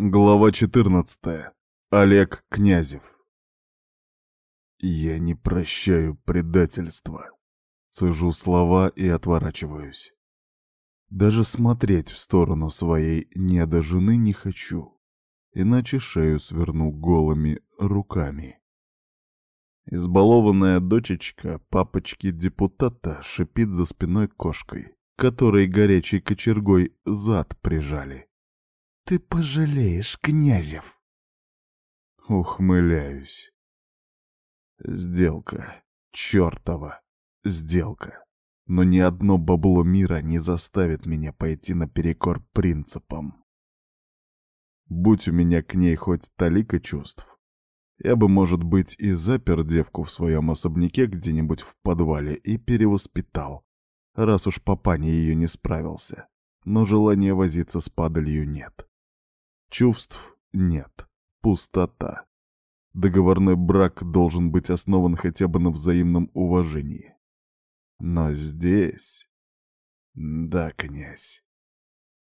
Глава 14. Олег Князев. Я не прощаю предательства. Сажу слова и отворачиваюсь. Даже смотреть в сторону своей недожены не хочу, иначе шею сверну голыми руками. Избалованная дочечка папочки-депутата шипит за спиной кошкой, которой горячей кочергой зад прижали. Ты пожалеешь, Князев. Ухмыляюсь. Сделка. Чёртова. Сделка. Но ни одно бабло мира не заставит меня пойти наперекор принципам. Будь у меня к ней хоть талика чувств, я бы, может быть, и запер девку в своем особняке где-нибудь в подвале и перевоспитал, раз уж папаня ее не справился. Но желания возиться с падалью нет. Чувств нет. Пустота. Договорной брак должен быть основан хотя бы на взаимном уважении. Но здесь... Да, князь.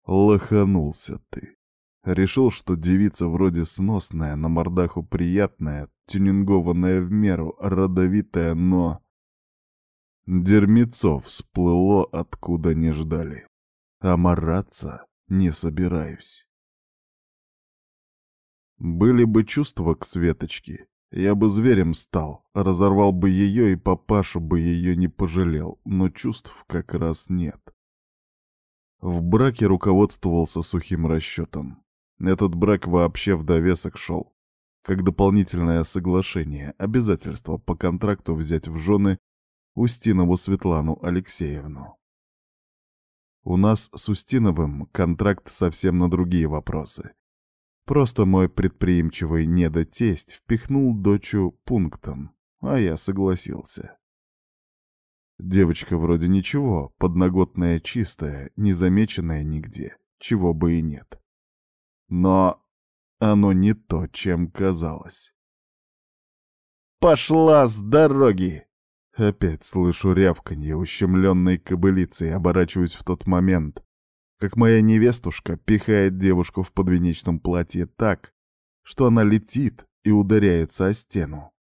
Лоханулся ты. Решил, что девица вроде сносная, на мордаху приятная, тюнингованная в меру, родовитая, но... Дермицо всплыло, откуда не ждали. А мараться не собираюсь. Были бы чувства к Светочке, я бы зверем стал, разорвал бы ее и папашу бы ее не пожалел, но чувств как раз нет. В браке руководствовался сухим расчетом. Этот брак вообще в довесок шел. Как дополнительное соглашение, обязательство по контракту взять в жены Устинову Светлану Алексеевну. У нас с Устиновым контракт совсем на другие вопросы. Просто мой предприимчивый недотесть впихнул дочу пунктом, а я согласился. Девочка вроде ничего, подноготная чистая, незамеченная нигде, чего бы и нет. Но оно не то, чем казалось. «Пошла с дороги!» Опять слышу рявканье ущемленной кобылицы и оборачиваюсь в тот момент, как моя невестушка пихает девушку в подвенечном платье так, что она летит и ударяется о стену.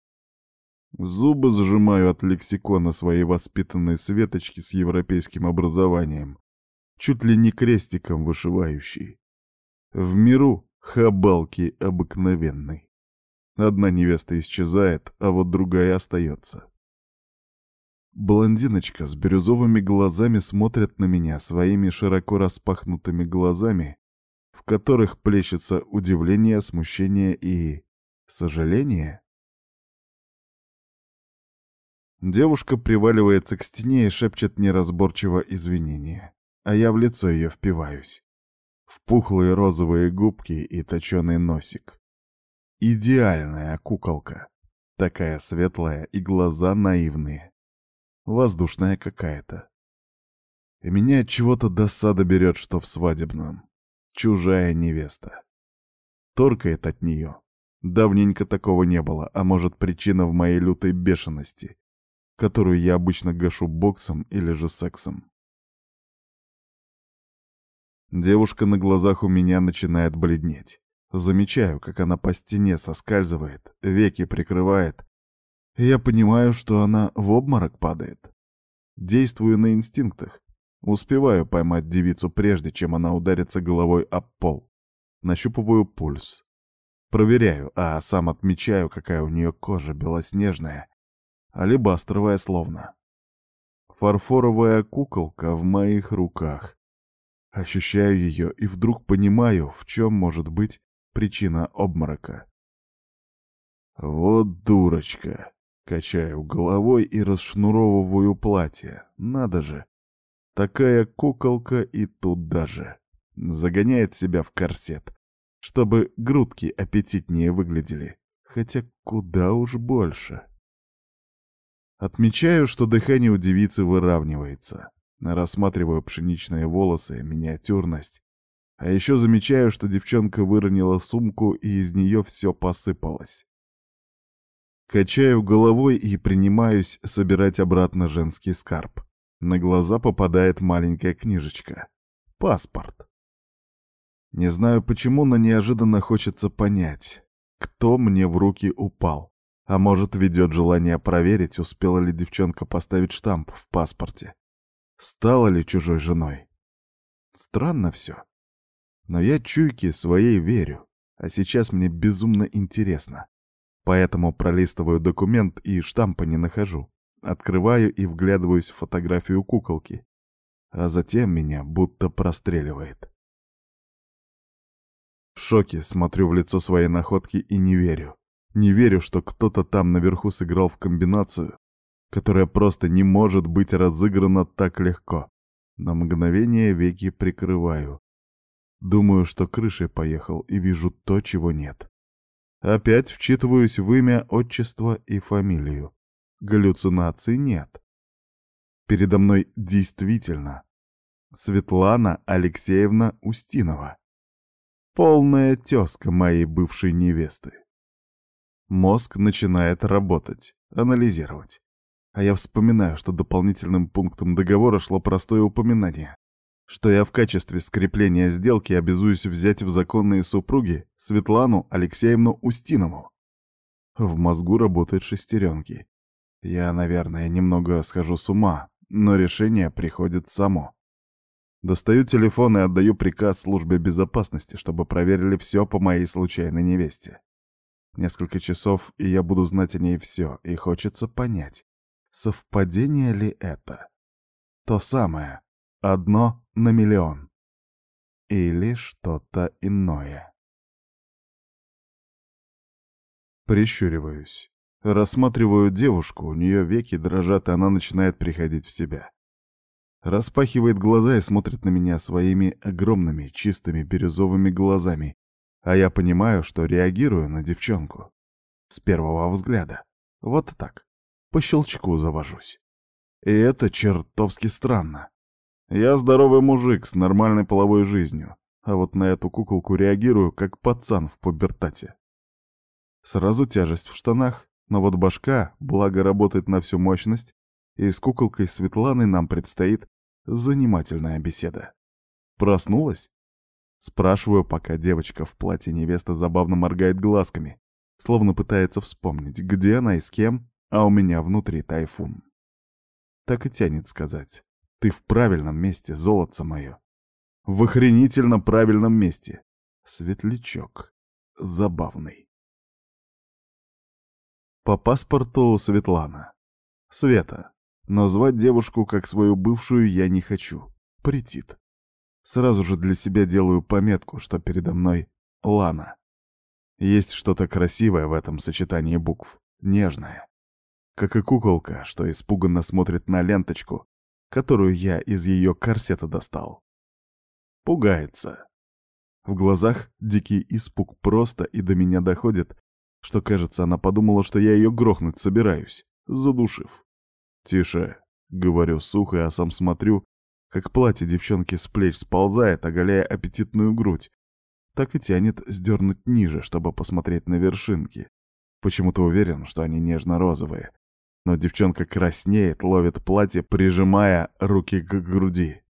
Зубы сжимаю от лексикона своей воспитанной Светочки с европейским образованием, чуть ли не крестиком вышивающей. В миру хабалки обыкновенной. Одна невеста исчезает, а вот другая остается. Блондиночка с бирюзовыми глазами смотрит на меня своими широко распахнутыми глазами, в которых плещется удивление, смущение и... сожаление. Девушка приваливается к стене и шепчет неразборчиво извинения, а я в лицо ее впиваюсь. В пухлые розовые губки и точеный носик. Идеальная куколка. Такая светлая и глаза наивные воздушная какая-то. И меня от чего-то досада берет, что в свадебном. Чужая невеста. Торкает от нее. Давненько такого не было, а может причина в моей лютой бешености, которую я обычно гашу боксом или же сексом. Девушка на глазах у меня начинает бледнеть. Замечаю, как она по стене соскальзывает, веки прикрывает, я понимаю, что она в обморок падает. Действую на инстинктах. Успеваю поймать девицу прежде, чем она ударится головой об пол. Нащупываю пульс. Проверяю, а сам отмечаю, какая у нее кожа белоснежная, алебастровая словно. Фарфоровая куколка в моих руках. Ощущаю ее и вдруг понимаю, в чем может быть причина обморока. Вот дурочка. Качаю головой и расшнуровываю платье. Надо же. Такая куколка и тут даже. Загоняет себя в корсет, чтобы грудки аппетитнее выглядели. Хотя куда уж больше. Отмечаю, что дыхание у девицы выравнивается. Рассматриваю пшеничные волосы, миниатюрность. А еще замечаю, что девчонка выронила сумку, и из нее все посыпалось. Качаю головой и принимаюсь собирать обратно женский скарб. На глаза попадает маленькая книжечка. Паспорт. Не знаю почему, но неожиданно хочется понять, кто мне в руки упал. А может, ведет желание проверить, успела ли девчонка поставить штамп в паспорте. Стала ли чужой женой? Странно все. Но я чуйке своей верю, а сейчас мне безумно интересно. Поэтому пролистываю документ и штампа не нахожу. Открываю и вглядываюсь в фотографию куколки. А затем меня будто простреливает. В шоке смотрю в лицо своей находки и не верю. Не верю, что кто-то там наверху сыграл в комбинацию, которая просто не может быть разыграна так легко. На мгновение веки прикрываю. Думаю, что крышей поехал и вижу то, чего нет. Опять вчитываюсь в имя, отчество и фамилию. Галлюцинаций нет. Передо мной действительно Светлана Алексеевна Устинова. Полная тезка моей бывшей невесты. Мозг начинает работать, анализировать. А я вспоминаю, что дополнительным пунктом договора шло простое упоминание, что я в качестве скрепления сделки обязуюсь взять в законные супруги Светлану Алексеевну Устинову. В мозгу работают шестеренки. Я, наверное, немного схожу с ума, но решение приходит само. Достаю телефон и отдаю приказ службе безопасности, чтобы проверили все по моей случайной невесте. Несколько часов, и я буду знать о ней все, и хочется понять, совпадение ли это? То самое, одно на миллион. Или что-то иное. Прищуриваюсь. Рассматриваю девушку, у нее веки дрожат, и она начинает приходить в себя распахивает глаза и смотрит на меня своими огромными, чистыми бирюзовыми глазами, а я понимаю, что реагирую на девчонку. С первого взгляда. Вот так. По щелчку завожусь. И это чертовски странно. Я здоровый мужик с нормальной половой жизнью, а вот на эту куколку реагирую, как пацан в пубертате. Сразу тяжесть в штанах, но вот башка, благо работает на всю мощность, и с куколкой Светланы нам предстоит Занимательная беседа. Проснулась? Спрашиваю, пока девочка в платье невеста забавно моргает глазками, словно пытается вспомнить, где она и с кем, а у меня внутри тайфун. Так и тянет сказать. Ты в правильном месте, золотце мое. В охренительно правильном месте. Светлячок. Забавный. По паспорту Светлана. Света. Но звать девушку как свою бывшую я не хочу. Претит. Сразу же для себя делаю пометку, что передо мной Лана. Есть что-то красивое в этом сочетании букв. Нежное. Как и куколка, что испуганно смотрит на ленточку, которую я из ее корсета достал. Пугается. В глазах дикий испуг просто и до меня доходит, что, кажется, она подумала, что я ее грохнуть собираюсь, задушив. «Тише», — говорю сухо, а сам смотрю, как платье девчонки с плеч сползает, оголяя аппетитную грудь. Так и тянет сдернуть ниже, чтобы посмотреть на вершинки. Почему-то уверен, что они нежно-розовые. Но девчонка краснеет, ловит платье, прижимая руки к груди.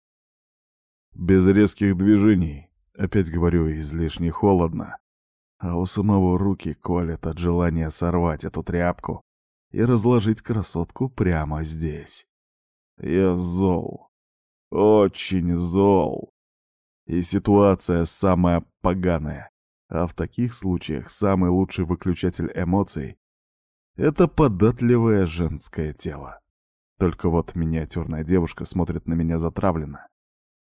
Без резких движений, опять говорю, излишне холодно. А у самого руки колет от желания сорвать эту тряпку и разложить красотку прямо здесь. Я зол. Очень зол. И ситуация самая поганая. А в таких случаях самый лучший выключатель эмоций — это податливое женское тело. Только вот миниатюрная девушка смотрит на меня затравленно.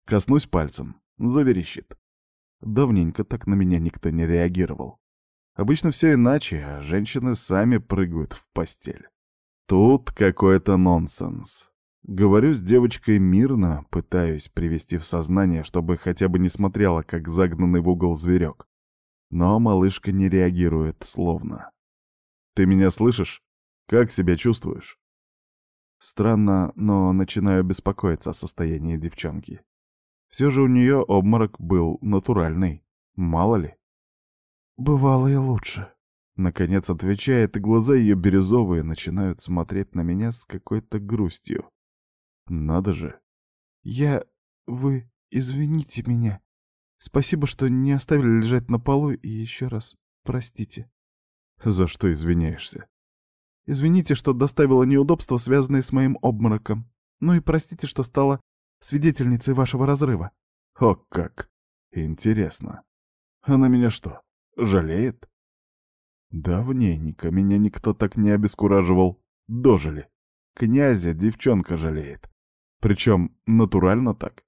Коснусь пальцем, заверещит. Давненько так на меня никто не реагировал. Обычно все иначе, а женщины сами прыгают в постель. Тут какой-то нонсенс. Говорю с девочкой мирно, пытаюсь привести в сознание, чтобы хотя бы не смотрела, как загнанный в угол зверек. Но малышка не реагирует словно. «Ты меня слышишь? Как себя чувствуешь?» Странно, но начинаю беспокоиться о состоянии девчонки. Все же у нее обморок был натуральный. Мало ли. «Бывало и лучше», — наконец отвечает, и глаза ее бирюзовые начинают смотреть на меня с какой-то грустью. «Надо же!» «Я... Вы... Извините меня. Спасибо, что не оставили лежать на полу, и еще раз простите. За что извиняешься? Извините, что доставила неудобства, связанные с моим обмороком. Ну и простите, что стала свидетельницей вашего разрыва. О как! Интересно. Она меня что, жалеет? Давненько меня никто так не обескураживал. Дожили. Князя девчонка жалеет. Причем натурально так.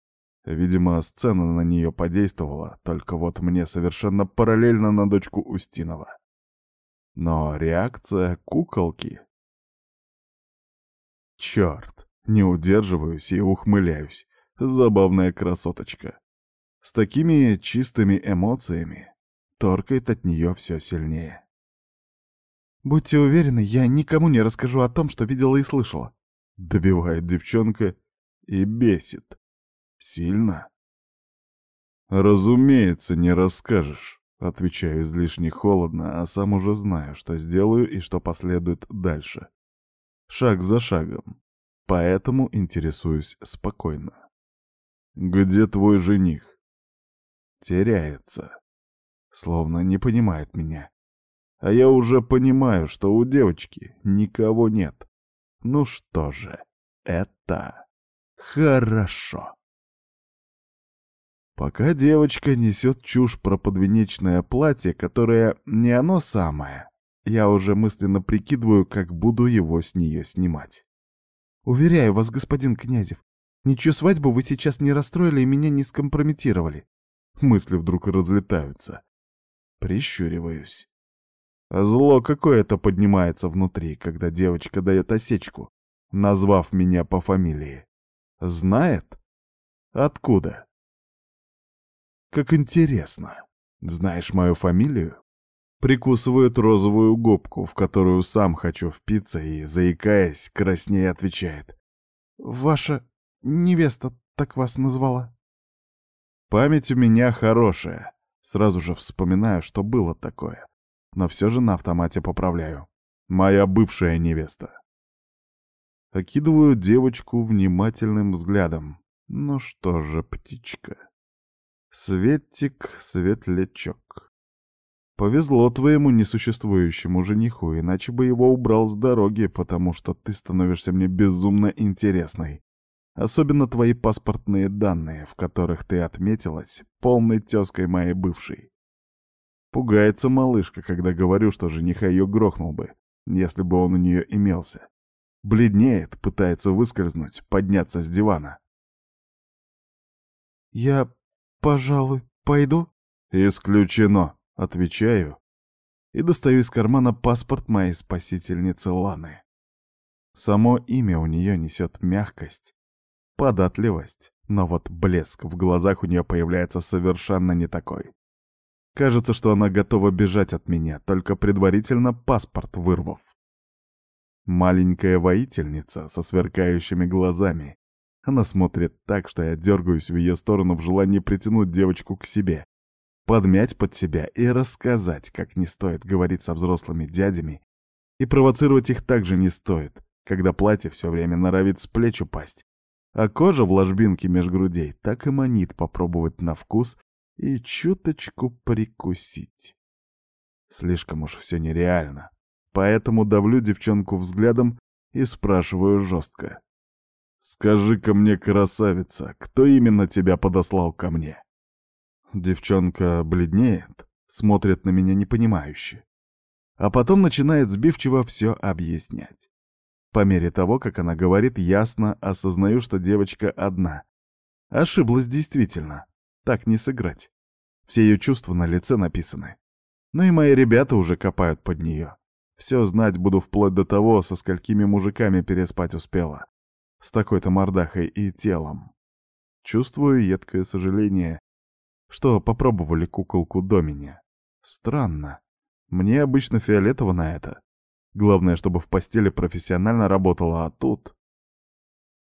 Видимо, сцена на нее подействовала, только вот мне совершенно параллельно на дочку Устинова. Но реакция куколки... Черт, не удерживаюсь и ухмыляюсь. Забавная красоточка. С такими чистыми эмоциями торкает от нее все сильнее. «Будьте уверены, я никому не расскажу о том, что видела и слышала», — добивает девчонка и бесит. Сильно? Разумеется, не расскажешь. Отвечаю излишне холодно, а сам уже знаю, что сделаю и что последует дальше. Шаг за шагом. Поэтому интересуюсь спокойно. «Где твой жених?» Теряется. Словно не понимает меня. А я уже понимаю, что у девочки никого нет. Ну что же, это хорошо. Пока девочка несет чушь про подвенечное платье, которое не оно самое, я уже мысленно прикидываю, как буду его с нее снимать. Уверяю вас, господин Князев, ничью свадьбу вы сейчас не расстроили и меня не скомпрометировали. Мысли вдруг разлетаются. Прищуриваюсь. Зло какое-то поднимается внутри, когда девочка дает осечку, назвав меня по фамилии. Знает? Откуда? Как интересно. Знаешь мою фамилию? Прикусывает розовую губку, в которую сам хочу впиться, и, заикаясь, краснее отвечает. «Ваша невеста так вас назвала?» Память у меня хорошая. Сразу же вспоминаю, что было такое. Но все же на автомате поправляю. Моя бывшая невеста. Окидываю девочку внимательным взглядом. Ну что же, птичка. Светик, светлячок. Повезло твоему несуществующему жениху, иначе бы его убрал с дороги, потому что ты становишься мне безумно интересной. Особенно твои паспортные данные, в которых ты отметилась полной тезкой моей бывшей. Пугается малышка, когда говорю, что жениха ее грохнул бы, если бы он у нее имелся. Бледнеет, пытается выскользнуть, подняться с дивана. «Я «Пожалуй, пойду?» «Исключено», — отвечаю и достаю из кармана паспорт моей спасительницы Ланы. Само имя у нее несет мягкость, податливость, но вот блеск в глазах у нее появляется совершенно не такой. Кажется, что она готова бежать от меня, только предварительно паспорт вырвав. Маленькая воительница со сверкающими глазами, она смотрит так, что я дергаюсь в ее сторону в желании притянуть девочку к себе, подмять под себя и рассказать, как не стоит говорить со взрослыми дядями, и провоцировать их также не стоит, когда платье все время норовит с плеч упасть, а кожа в ложбинке меж грудей так и манит попробовать на вкус и чуточку прикусить. Слишком уж все нереально, поэтому давлю девчонку взглядом и спрашиваю жестко. «Скажи-ка мне, красавица, кто именно тебя подослал ко мне?» Девчонка бледнеет, смотрит на меня непонимающе. А потом начинает сбивчиво все объяснять. По мере того, как она говорит, ясно осознаю, что девочка одна. Ошиблась действительно. Так не сыграть. Все ее чувства на лице написаны. Ну и мои ребята уже копают под нее. Все знать буду вплоть до того, со сколькими мужиками переспать успела с такой-то мордахой и телом. Чувствую едкое сожаление, что попробовали куколку до меня. Странно. Мне обычно фиолетово на это. Главное, чтобы в постели профессионально работала, а тут...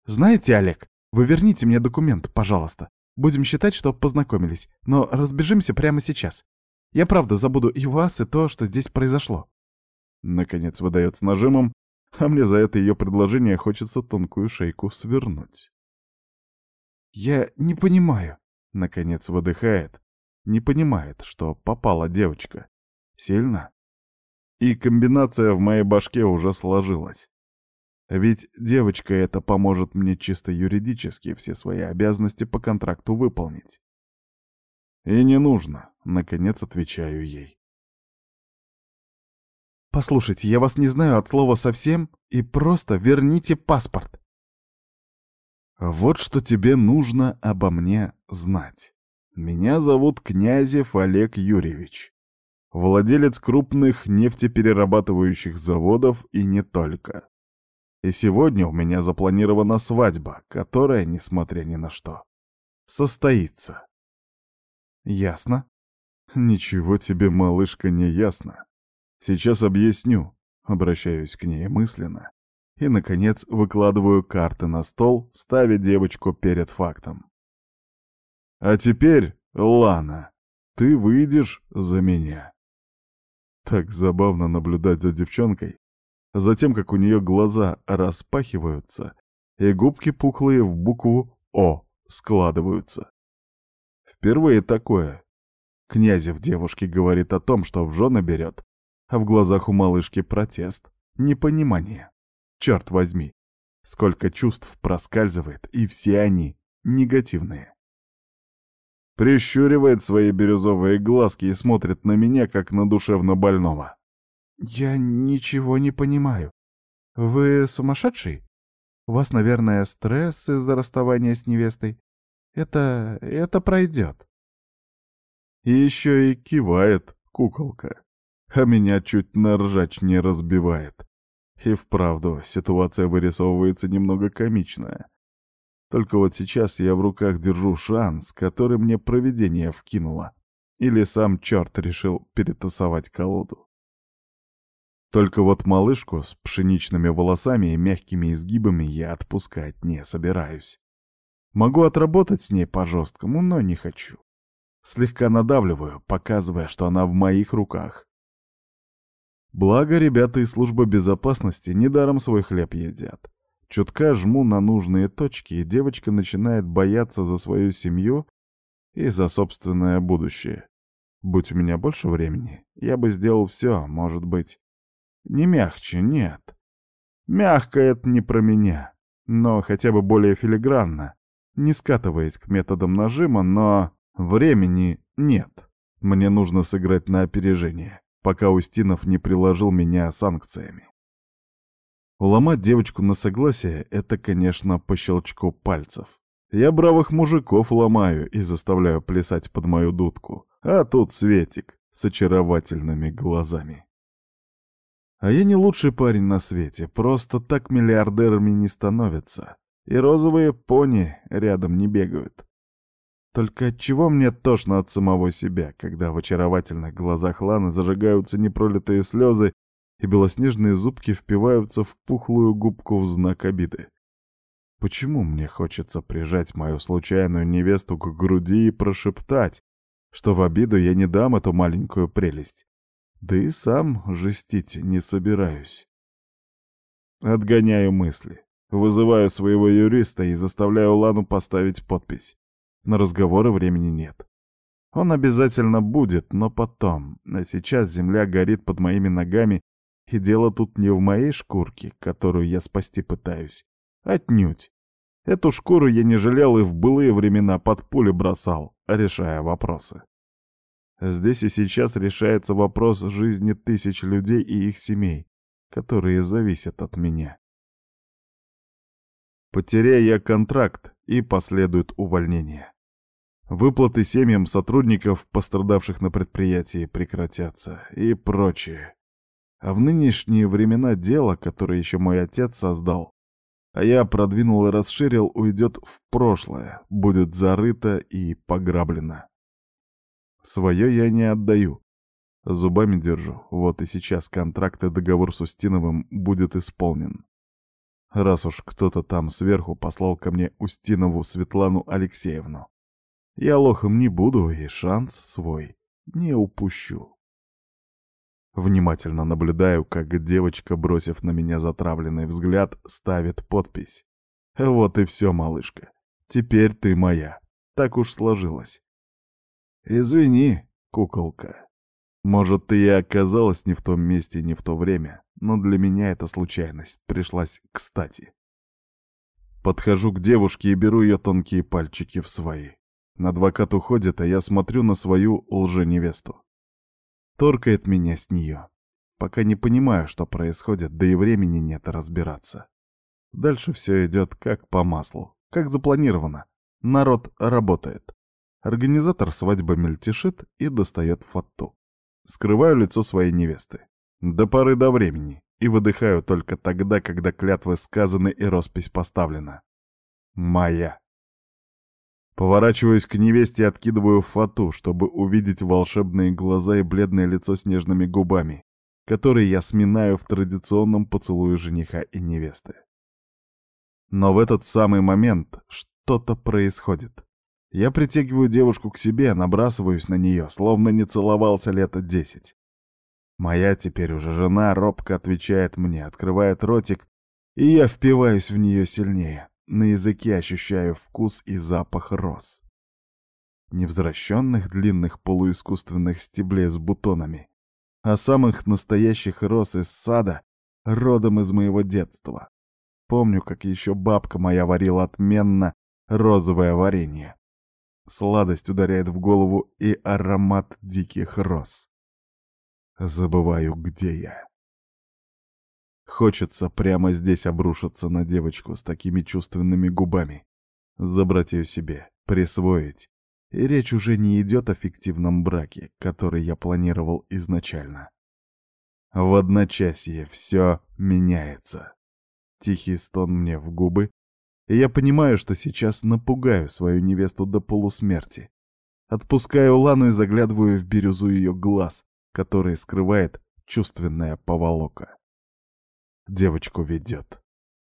Знаете, Олег, вы верните мне документ, пожалуйста. Будем считать, что познакомились, но разбежимся прямо сейчас. Я правда забуду и вас, и то, что здесь произошло. Наконец выдает с нажимом, а мне за это ее предложение хочется тонкую шейку свернуть. «Я не понимаю», — наконец выдыхает, Не понимает, что попала девочка. Сильно? И комбинация в моей башке уже сложилась. Ведь девочка эта поможет мне чисто юридически все свои обязанности по контракту выполнить. И не нужно, наконец отвечаю ей. Послушайте, я вас не знаю от слова совсем, и просто верните паспорт. Вот что тебе нужно обо мне знать. Меня зовут Князев Олег Юрьевич. Владелец крупных нефтеперерабатывающих заводов и не только. И сегодня у меня запланирована свадьба, которая, несмотря ни на что, состоится. Ясно. Ничего тебе, малышка, не ясно. Сейчас объясню. Обращаюсь к ней мысленно. И, наконец, выкладываю карты на стол, ставя девочку перед фактом. А теперь, Лана, ты выйдешь за меня. Так забавно наблюдать за девчонкой, затем как у нее глаза распахиваются, и губки пухлые в букву «О» складываются. Впервые такое. Князев девушке говорит о том, что в жены берет, а в глазах у малышки протест, непонимание. Черт возьми, сколько чувств проскальзывает, и все они негативные. Прищуривает свои бирюзовые глазки и смотрит на меня, как на душевно больного. «Я ничего не понимаю. Вы сумасшедший? У вас, наверное, стресс из-за расставания с невестой. Это... это пройдет». И еще и кивает куколка а меня чуть на ржач не разбивает. И вправду, ситуация вырисовывается немного комичная. Только вот сейчас я в руках держу шанс, который мне провидение вкинуло. Или сам черт решил перетасовать колоду. Только вот малышку с пшеничными волосами и мягкими изгибами я отпускать не собираюсь. Могу отработать с ней по-жесткому, но не хочу. Слегка надавливаю, показывая, что она в моих руках. Благо, ребята из службы безопасности недаром свой хлеб едят. Чутка жму на нужные точки, и девочка начинает бояться за свою семью и за собственное будущее. Будь у меня больше времени, я бы сделал все, может быть. Не мягче, нет. Мягко это не про меня, но хотя бы более филигранно, не скатываясь к методам нажима, но времени нет. Мне нужно сыграть на опережение пока Устинов не приложил меня санкциями. Уломать девочку на согласие — это, конечно, по щелчку пальцев. Я бравых мужиков ломаю и заставляю плясать под мою дудку, а тут Светик с очаровательными глазами. А я не лучший парень на свете, просто так миллиардерами не становятся, и розовые пони рядом не бегают. Только от чего мне тошно от самого себя, когда в очаровательных глазах Ланы зажигаются непролитые слезы, и белоснежные зубки впиваются в пухлую губку в знак обиды. Почему мне хочется прижать мою случайную невесту к груди и прошептать, что в обиду я не дам эту маленькую прелесть? Да и сам жестить не собираюсь. Отгоняю мысли, вызываю своего юриста и заставляю Лану поставить подпись. На разговоры времени нет. Он обязательно будет, но потом. А сейчас земля горит под моими ногами, и дело тут не в моей шкурке, которую я спасти пытаюсь. Отнюдь. Эту шкуру я не жалел и в былые времена под пули бросал, решая вопросы. Здесь и сейчас решается вопрос жизни тысяч людей и их семей, которые зависят от меня. Потеряя я контракт, и последует увольнение. Выплаты семьям сотрудников, пострадавших на предприятии, прекратятся и прочее. А в нынешние времена дело, которое еще мой отец создал, а я продвинул и расширил, уйдет в прошлое, будет зарыто и пограблено. Свое я не отдаю. Зубами держу, вот и сейчас контракт и договор с Устиновым будет исполнен. Раз уж кто-то там сверху послал ко мне Устинову Светлану Алексеевну. Я лохом не буду и шанс свой не упущу. Внимательно наблюдаю, как девочка, бросив на меня затравленный взгляд, ставит подпись. Вот и все, малышка. Теперь ты моя. Так уж сложилось. Извини, куколка. Может, ты и оказалась не в том месте, не в то время, но для меня эта случайность пришлась кстати. Подхожу к девушке и беру ее тонкие пальчики в свои. Адвокат уходит, а я смотрю на свою лженевесту. Торкает меня с нее. Пока не понимаю, что происходит, да и времени нет разбираться. Дальше все идет как по маслу, как запланировано. Народ работает. Организатор свадьбы мельтешит и достает фату. Скрываю лицо своей невесты. До поры до времени. И выдыхаю только тогда, когда клятвы сказаны и роспись поставлена. Моя. Поворачиваюсь к невесте и откидываю фату, чтобы увидеть волшебные глаза и бледное лицо с нежными губами, которые я сминаю в традиционном поцелуе жениха и невесты. Но в этот самый момент что-то происходит. Я притягиваю девушку к себе, набрасываюсь на нее, словно не целовался лето десять. Моя теперь уже жена робко отвечает мне, открывает ротик, и я впиваюсь в нее сильнее. На языке ощущаю вкус и запах роз. Невзращенных длинных полуискусственных стеблей с бутонами, а самых настоящих роз из сада, родом из моего детства. Помню, как еще бабка моя варила отменно розовое варенье. Сладость ударяет в голову и аромат диких роз. Забываю, где я. Хочется прямо здесь обрушиться на девочку с такими чувственными губами, забрать ее себе, присвоить. И речь уже не идет о фиктивном браке, который я планировал изначально. В одночасье все меняется. Тихий стон мне в губы, и я понимаю, что сейчас напугаю свою невесту до полусмерти. Отпускаю Лану и заглядываю в бирюзу ее глаз, который скрывает чувственная поволока девочку ведет.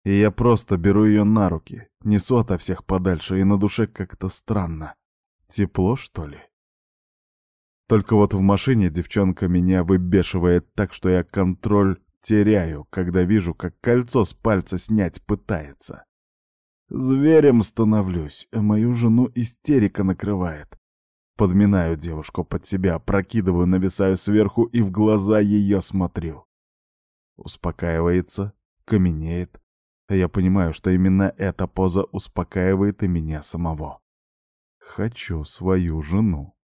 И я просто беру ее на руки, несу ото всех подальше, и на душе как-то странно. Тепло, что ли? Только вот в машине девчонка меня выбешивает так, что я контроль теряю, когда вижу, как кольцо с пальца снять пытается. Зверем становлюсь, а мою жену истерика накрывает. Подминаю девушку под себя, прокидываю, нависаю сверху и в глаза ее смотрю. Успокаивается, каменеет. А я понимаю, что именно эта поза успокаивает и меня самого. Хочу свою жену.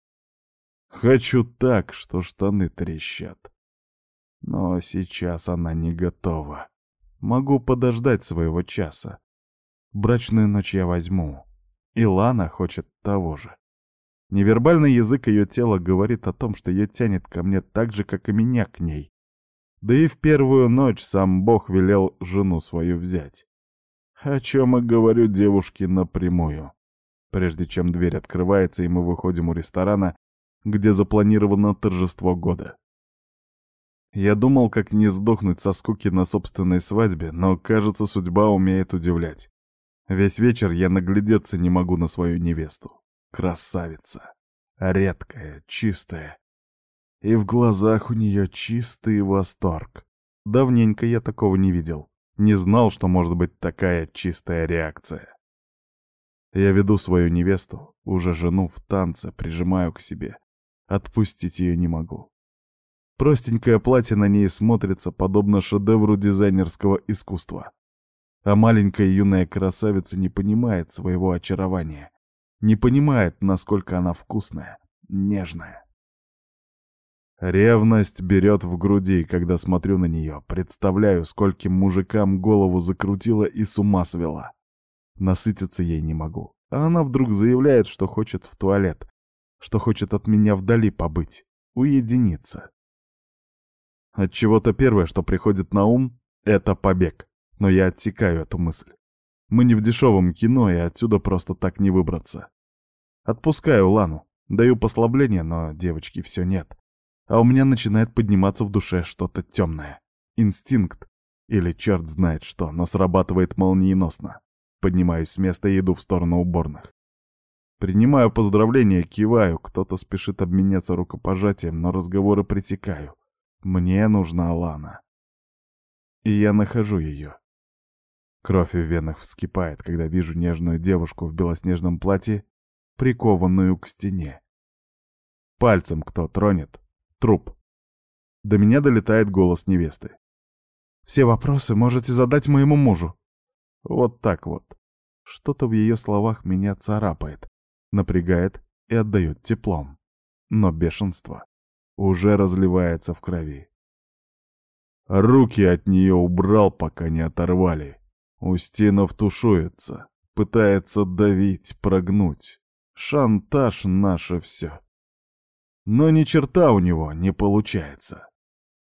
Хочу так, что штаны трещат. Но сейчас она не готова. Могу подождать своего часа. Брачную ночь я возьму. И Лана хочет того же. Невербальный язык ее тела говорит о том, что ее тянет ко мне так же, как и меня к ней. Да и в первую ночь сам Бог велел жену свою взять. О чем и говорю девушке напрямую. Прежде чем дверь открывается, и мы выходим у ресторана, где запланировано торжество года. Я думал, как не сдохнуть со скуки на собственной свадьбе, но, кажется, судьба умеет удивлять. Весь вечер я наглядеться не могу на свою невесту. Красавица. Редкая, чистая, и в глазах у нее чистый восторг. Давненько я такого не видел. Не знал, что может быть такая чистая реакция. Я веду свою невесту, уже жену, в танце, прижимаю к себе. Отпустить ее не могу. Простенькое платье на ней смотрится подобно шедевру дизайнерского искусства. А маленькая юная красавица не понимает своего очарования. Не понимает, насколько она вкусная, нежная. Ревность берет в груди, когда смотрю на нее, представляю, скольким мужикам голову закрутила и с ума свела. Насытиться ей не могу. А она вдруг заявляет, что хочет в туалет, что хочет от меня вдали побыть, уединиться. От чего-то первое, что приходит на ум, это побег. Но я отсекаю эту мысль. Мы не в дешевом кино, и отсюда просто так не выбраться. Отпускаю Лану, даю послабление, но девочки все нет а у меня начинает подниматься в душе что-то темное. Инстинкт. Или черт знает что, но срабатывает молниеносно. Поднимаюсь с места и иду в сторону уборных. Принимаю поздравления, киваю, кто-то спешит обменяться рукопожатием, но разговоры пресекаю. Мне нужна Лана. И я нахожу ее. Кровь в венах вскипает, когда вижу нежную девушку в белоснежном платье, прикованную к стене. Пальцем кто тронет — труп. До меня долетает голос невесты. «Все вопросы можете задать моему мужу». Вот так вот. Что-то в ее словах меня царапает, напрягает и отдает теплом. Но бешенство уже разливается в крови. Руки от нее убрал, пока не оторвали. Устинов тушуется, пытается давить, прогнуть. Шантаж — наше все. Но ни черта у него не получается.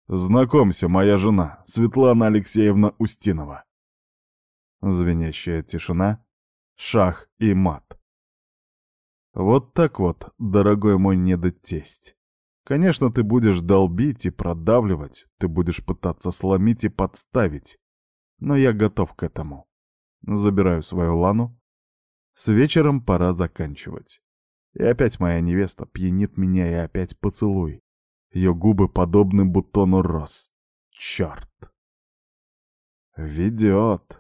Знакомься, моя жена, Светлана Алексеевна Устинова. Звенящая тишина, шах и мат. Вот так вот, дорогой мой недотесть. Конечно, ты будешь долбить и продавливать, ты будешь пытаться сломить и подставить. Но я готов к этому. Забираю свою лану. С вечером пора заканчивать. И опять моя невеста пьянит меня и опять поцелуй. Ее губы подобны бутону роз. Черт. Ведет.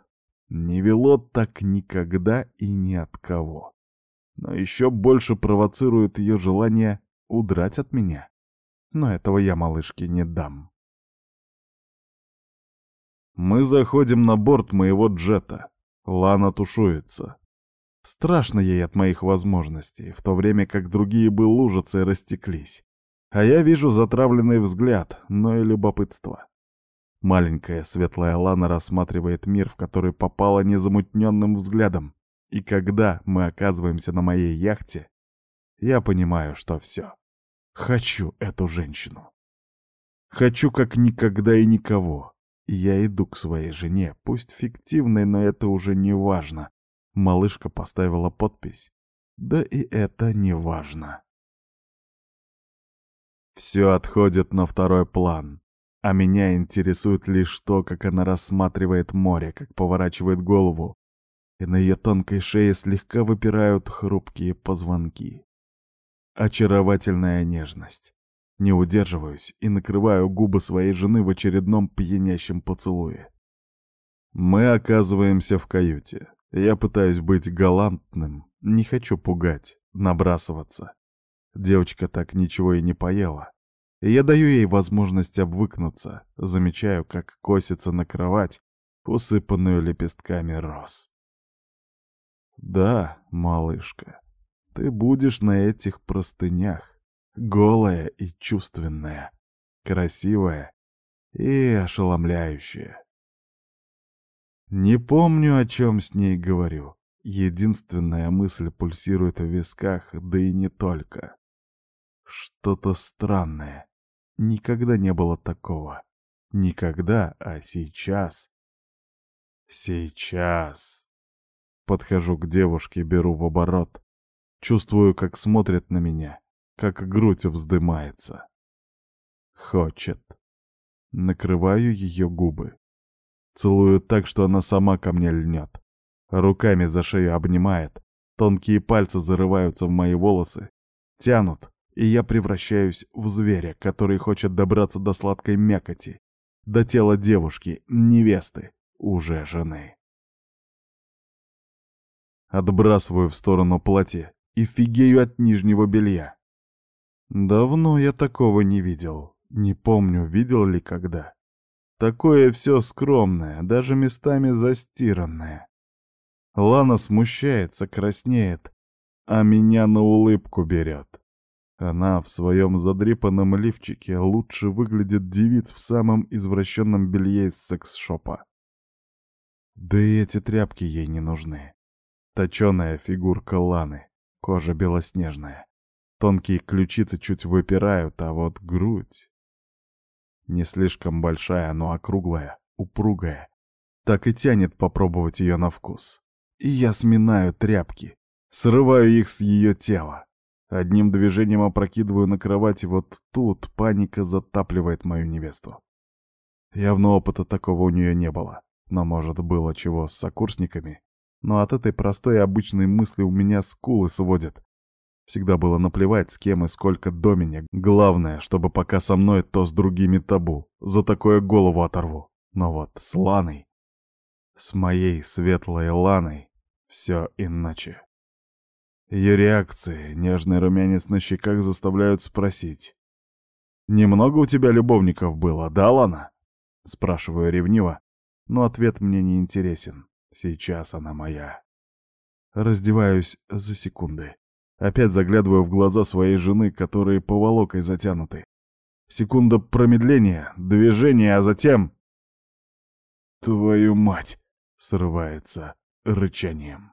Не вело так никогда и ни от кого. Но еще больше провоцирует ее желание удрать от меня но этого я малышке не дам. Мы заходим на борт моего джета. Лана тушуется. Страшно ей от моих возможностей, в то время как другие бы лужицы растеклись. А я вижу затравленный взгляд, но и любопытство. Маленькая светлая Лана рассматривает мир, в который попала незамутненным взглядом. И когда мы оказываемся на моей яхте, я понимаю, что все. Хочу эту женщину. Хочу как никогда и никого. Я иду к своей жене, пусть фиктивной, но это уже не важно. Малышка поставила подпись. Да и это не важно. Все отходит на второй план. А меня интересует лишь то, как она рассматривает море, как поворачивает голову, и на ее тонкой шее слегка выпирают хрупкие позвонки. Очаровательная нежность. Не удерживаюсь и накрываю губы своей жены в очередном пьянящем поцелуе. Мы оказываемся в каюте. Я пытаюсь быть галантным, не хочу пугать, набрасываться. Девочка так ничего и не поела. Я даю ей возможность обвыкнуться, замечаю, как косится на кровать, усыпанную лепестками роз. Да, малышка, ты будешь на этих простынях, голая и чувственная, красивая и ошеломляющая. Не помню, о чем с ней говорю. Единственная мысль пульсирует в висках, да и не только. Что-то странное. Никогда не было такого. Никогда, а сейчас. Сейчас. Подхожу к девушке, беру в оборот. Чувствую, как смотрит на меня, как грудь вздымается. Хочет. Накрываю ее губы. Целую так, что она сама ко мне льнет. Руками за шею обнимает. Тонкие пальцы зарываются в мои волосы. Тянут, и я превращаюсь в зверя, который хочет добраться до сладкой мякоти, до тела девушки, невесты, уже жены. Отбрасываю в сторону платье, и фигею от нижнего белья. Давно я такого не видел. Не помню, видел ли когда. Такое все скромное, даже местами застиранное. Лана смущается, краснеет, а меня на улыбку берет. Она в своем задрипанном лифчике лучше выглядит девиц в самом извращенном белье из секс-шопа. Да и эти тряпки ей не нужны. Точеная фигурка Ланы. Кожа белоснежная. Тонкие ключицы чуть выпирают, а вот грудь... Не слишком большая, но округлая, упругая. Так и тянет попробовать ее на вкус. И я сминаю тряпки, срываю их с ее тела. Одним движением опрокидываю на кровать, и вот тут паника затапливает мою невесту. Явно опыта такого у нее не было, но, может, было чего с сокурсниками, но от этой простой и обычной мысли у меня скулы сводят. Всегда было наплевать, с кем и сколько до меня. Главное, чтобы пока со мной, то с другими табу. За такое голову оторву. Но вот с Ланой, с моей светлой Ланой, все иначе. Ее реакции, нежный румянец на щеках заставляют спросить. «Немного у тебя любовников было, да, Лана?» Спрашиваю ревниво, но ответ мне не интересен. Сейчас она моя. Раздеваюсь за секунды. Опять заглядываю в глаза своей жены, которые поволокой затянуты. Секунда промедления, движения, а затем... «Твою мать!» — срывается рычанием.